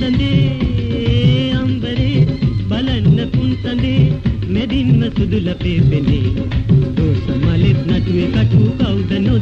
පුන්සඳේ අම්බරේ බලන්න පුන්සඳේ මෙදින්ම සුදු ලපේ පෙනේ දෝස මලෙත් නටුවේ කටු කවුද නොදන්නේ?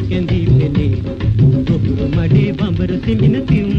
කැඳි පෙළේ ගොබුරු මඩේ බඹර සෙමින තියුම්